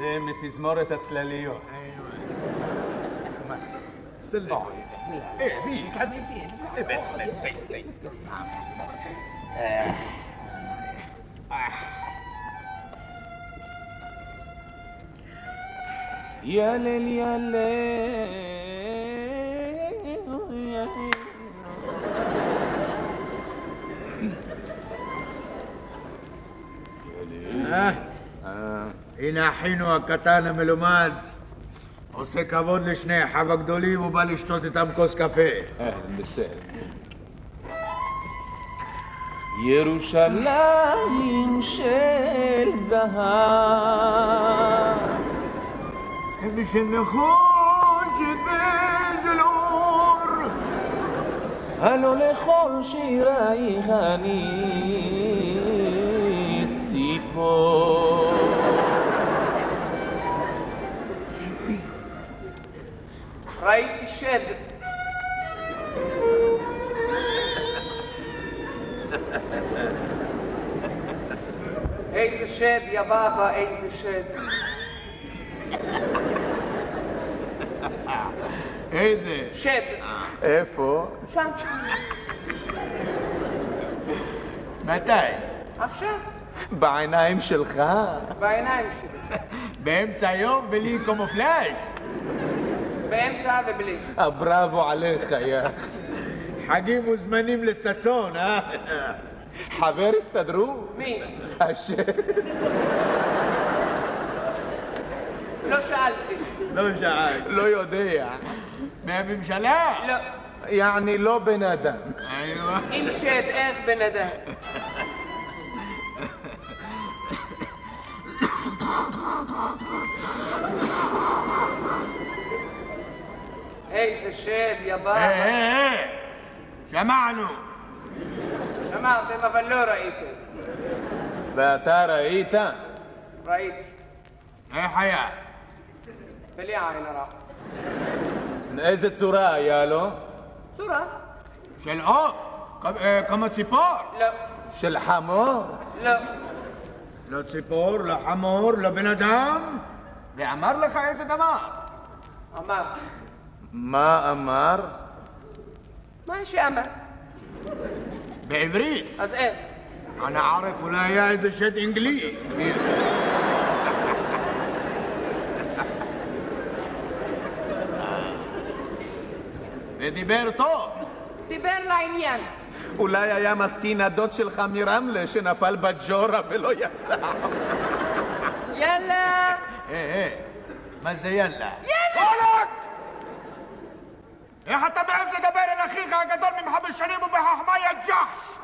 إيه تزمارة تسلاليو. أيوه يا ليل يا ليل. הנה אחינו הקטן המלומד. עושה כבוד לשני אחיו הגדולים ובא לשתות איתם כוס קפה. בסדר. ירושלים של זהב בשל נחושת באיזה אור. הלא לכל שירייך אני ציפור. שד. איזה שד, יא בבא, איזה שד. איזה? שד. איפה? שם. מתי? עכשיו. בעיניים שלך? בעיניים שלי. באמצע היום בלי קומופלאז'. באמצע ובלי. הבראבו עליך, יא אח. חגים מוזמנים לששון, אה? חבר הסתדרו? מי? השם. לא שאלתי. לא שאל. לא יודע. מהממשלה? לא. יעני לא בן אדם. אם שד, איך בן אדם? איזה שד, יא אה. אה, אה. שמענו. שמעתם, אבל לא ראיתם. ואתה ראית? ראיתי. איך היה? בלי עין הרע. איזה צורה היה לו? צורה? של עוף? אה, כמו ציפור? לא. של חמור? לא. לא ציפור, לא חמור, לא בן אדם. ואמר לך איזה דבר? אמר. מה אמר? מה שאמר? בעברית. אז איך? אנא ערף אולי היה איזה שד אנגלי. ודיבר טוב. דיבר לעניין. אולי היה מסכין הדוד שלך מרמלה שנפל בג'ורה ולא יצא. יאללה! אה, אה, מה זה יאללה? יאללה! איך אתה מעז לדבר אל אחיך הגדול ממך בשנים ובחכמה יא ג'חש?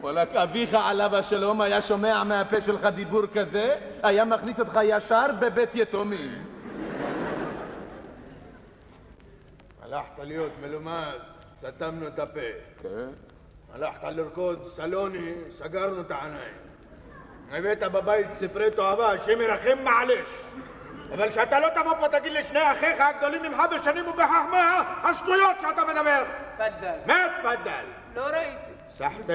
וואלכ, אביך עליו השלום היה שומע מהפה שלך דיבור כזה, היה מכניס אותך ישר בבית יתומים. הלכת להיות מלומד, סתמנו את הפה. כן. הלכת לרקוד סלוני, סגרנו את העיניים. הבאת בבית ספרי תועבה, השם ירחם מעלש. אבל שאתה לא תבוא פה תגיד לשני אחיך הגדולים ממך בשנים ובחכמה, השטויות שאתה מדבר. תפדל. מה תפדל? לא ראיתי. סחטה.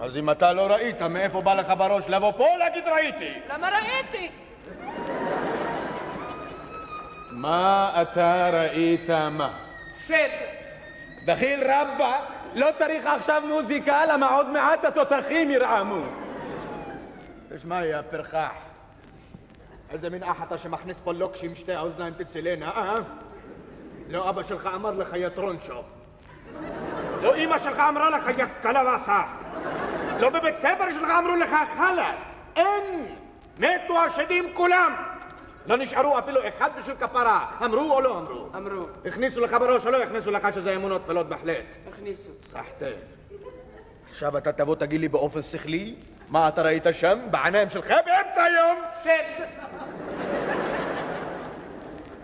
אז אם אתה לא ראית, מאיפה בא לך בראש לבוא פה להגיד ראיתי? למה ראיתי? מה אתה ראית מה? שד. דחיל רבאק, לא צריך עכשיו מוזיקה, למה עוד מעט התותחים ירעמו. תשמע, יא פרחח. איזה מין אח אתה שמכניס פה לוקש עם שתי האוזניים תצילנה, אה? לא אבא שלך אמר לך יא טרונצ'ו. לא אמא שלך אמרה לך יא קלווסה. לא בבית ספר שלך אמרו לך חלאס. אין! מתו השדים כולם! לא נשארו אפילו אחד בשביל כפרה. אמרו או לא אמרו? אמרו. הכניסו לך בראש או לא הכניסו לך שזה אמונות טפלות בהחלט? הכניסו. סחטה. עכשיו אתה תבוא תגיד לי באופן שכלי מה אתה ראית שם בעיניים שלך באמצע היום? שד.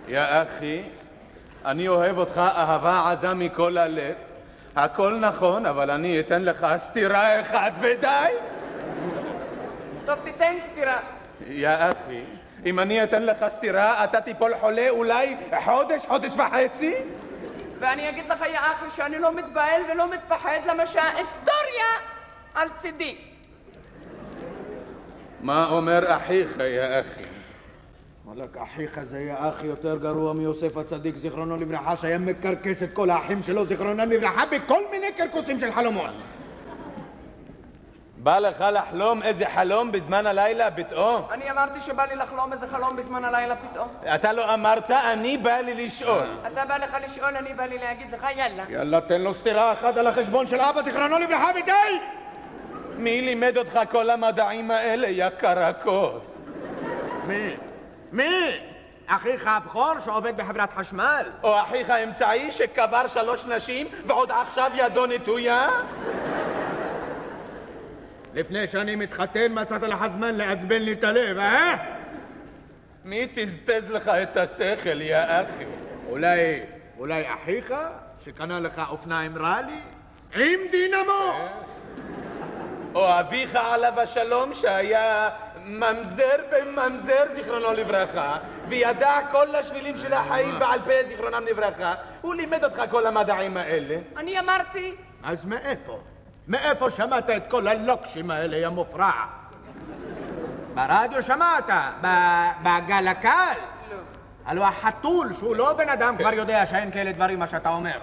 יא אחי, אני אוהב אותך אהבה עזה מכל הלב. הכל נכון, אבל אני אתן לך סטירה אחת ודי. טוב, תיתן סטירה. יא אחי, אם אני אתן לך סטירה, אתה תיפול חולה אולי חודש, חודש וחצי? ואני אגיד לך, יא אחי, שאני לא מתבהל ולא מתפחד, למה שההיסטוריה על צידי. מה אומר אחיך, יא אחי? וואלכ, אחיך זה יא אחי יותר גרוע מיוסף הצדיק, זיכרונו לברכה, שהיה מקרקס את כל האחים שלו, זיכרונם לברכה, בכל מיני קרקוסים של חלומות. בא לך לחלום איזה חלום בזמן הלילה פתאום? אני אמרתי שבא לי לחלום איזה חלום בזמן הלילה פתאום. אתה לא אמרת, אני בא לי לשאול. אתה בא לך לשאול, אני בא לי להגיד לך, יאללה. יאללה, תן לו סטירה אחת על החשבון של אבא, זיכרונו לברכה, ודי! מי לימד אותך כל המדעים האלה, יא קרקוס? מי? מי? אחיך הבכור שעובד בחברת חשמל? או אחיך האמצעי שקבר שלוש נשים ועוד עכשיו ידו נטויה? לפני שאני מתחתן מצאת לך זמן לעצבן לי את הלב, אה? מי טזטז לך את השכל, יא אחי? אולי, אולי אחיך שקנה לך אופניים ראלי? עם דינמו! או אביך עליו השלום שהיה ממזר בן ממזר, זיכרונו לברכה, וידע כל השבילים של החיים בעל פה, זיכרונם לברכה. הוא לימד אותך כל המדעים האלה. אני אמרתי, אז מאיפה? מאיפה שמעת את כל הלוקשים האלה, יא מופרע? ברדיו שמעת? בגל הקל? לא. הלוא החתול, שהוא לא בן אדם, כבר יודע שאין כאלה דברים מה שאתה אומר.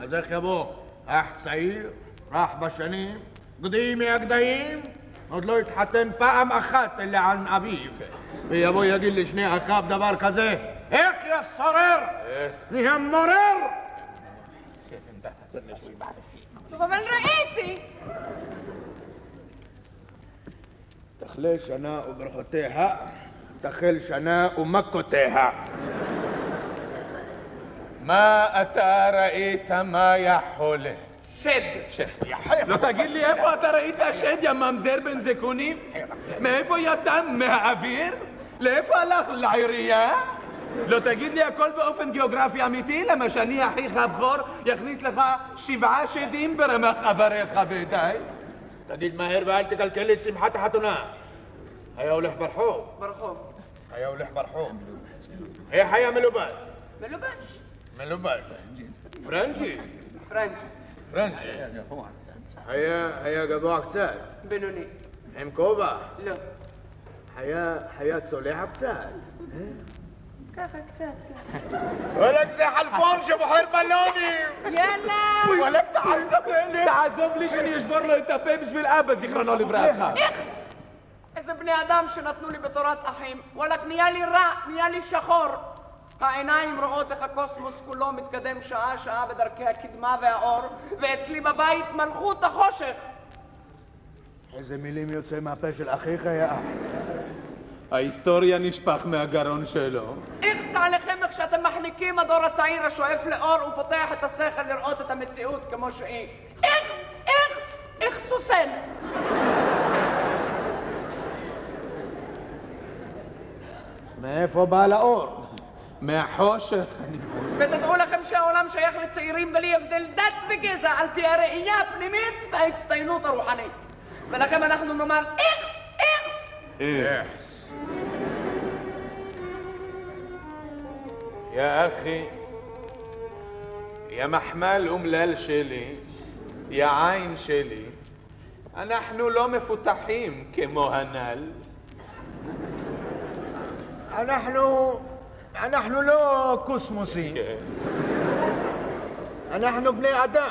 אז איך יבוא אח צעיר, רך בשנים, גדי מהגדיים, עוד לא התחתן פעם אחת אלא על אביו, ויבוא יגיד לשני אחיו דבר כזה, איך יא סורר? נהיה מורר! אבל ראיתי. תכלה שנה וברכותיה, תחל שנה ומכותיה. מה אתה ראית, מה יא חולה? שד. שד. לא תגיד לי איפה אתה ראית שד, יא ממזר בן זקונים? מאיפה יצא? מהאוויר? לאיפה הלך? לעירייה? לא תגיד לי הכל באופן גיאוגרפי אמיתי? למה שאני אחיך הבכור יכניס לך שבעה שדים ברמח אבריך ודי? תגיד מהר ואל תקלקל לי את שמחת החתונה. היה הולך ברחוב, ברחוב. היה הולך ברחוב. איך היה מלובש? מלובש. מלובש. פרנצ'י. פרנץ'. פרנצ'י. היה, היה גבוה קצת, בינוני. עם כובע. לא. היה, היה צולע קצת. ככה קצת, ככה. וואלכ זה חלפון שבוחר בלונים! יאללה! וואלכ תעזוב לי, תעזוב לי שאני אשבור לו את הפה בשביל אבא, זיכרונו לברכה. איכס! איזה בני אדם שנתנו לי בתורת אחים. וואלכ, נהיה לי רע, נהיה לי שחור. העיניים רואות איך הקוסמוס כולו מתקדם שעה-שעה בדרכי הקדמה והאור, ואצלי בבית מלכות החושך. איזה מילים יוצא מהפה של אחיך, יא אח. ההיסטוריה נשפך מהגרון שלו. איכס עליכם איך שאתם מחניקים הדור הצעיר השואף לאור ופותח את השכל לראות את המציאות כמו שהיא. איכס! איכס! איכס סוסן! מאיפה בא לאור? מהחושך. ותדעו לכם שהעולם שייך לצעירים בלי הבדל דת וגזע על פי הראייה הפנימית וההצטיינות הרוחנית. ולכם אנחנו נאמר איכס! איכס! יא אחי, יא מחמל אומלל שלי, יא עין שלי, אנחנו לא מפותחים כמו הנ"ל. אנחנו... אנחנו לא קוסמוסים. אנחנו בני אדם.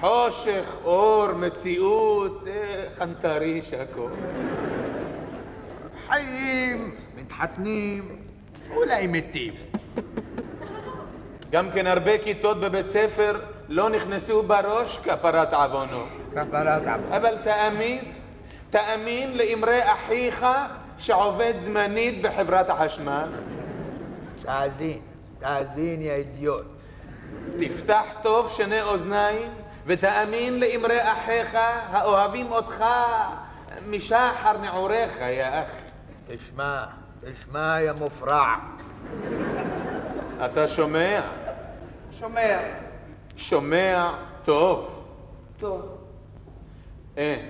חושך, אור, מציאות, זה חנטריש הכל. חיים, מתחתנים, אולי מתים. גם כן הרבה כיתות בבית ספר לא נכנסו בראש כפרת עוונו. כפרת עבודה. אבל תאמין, תאמין לאמרי אחיך שעובד זמנית בחברת החשמל. תאזין, תאזין, יא אידיוט. תפתח טוב שני אוזניים ותאמין לאמרי אחיך האוהבים אותך משחר נעוריך, יא אחי. תשמע, תשמע, יא מופרע. אתה שומע? שומע. שומע טוב. טוב. אין.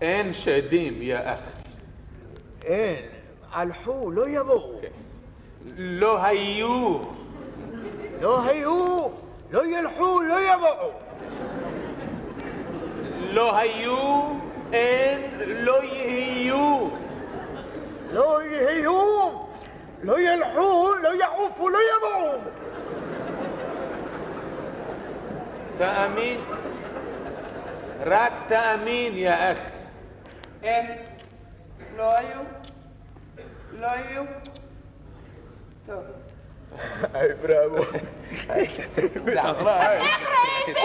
אין שדים, יא אחי. אין, הלכו, לא יבואו. לא היו. לא היו, לא ילכו, לא יבואו. לא היו אין, לא יהיו. לא יהיו, לא ילכו, לא יעופו, לא יבואו. תאמין. רק תאמין, יא אח. אין. לא היו. לא היו. טוב. היי, בראבו. אז איך ראיתי?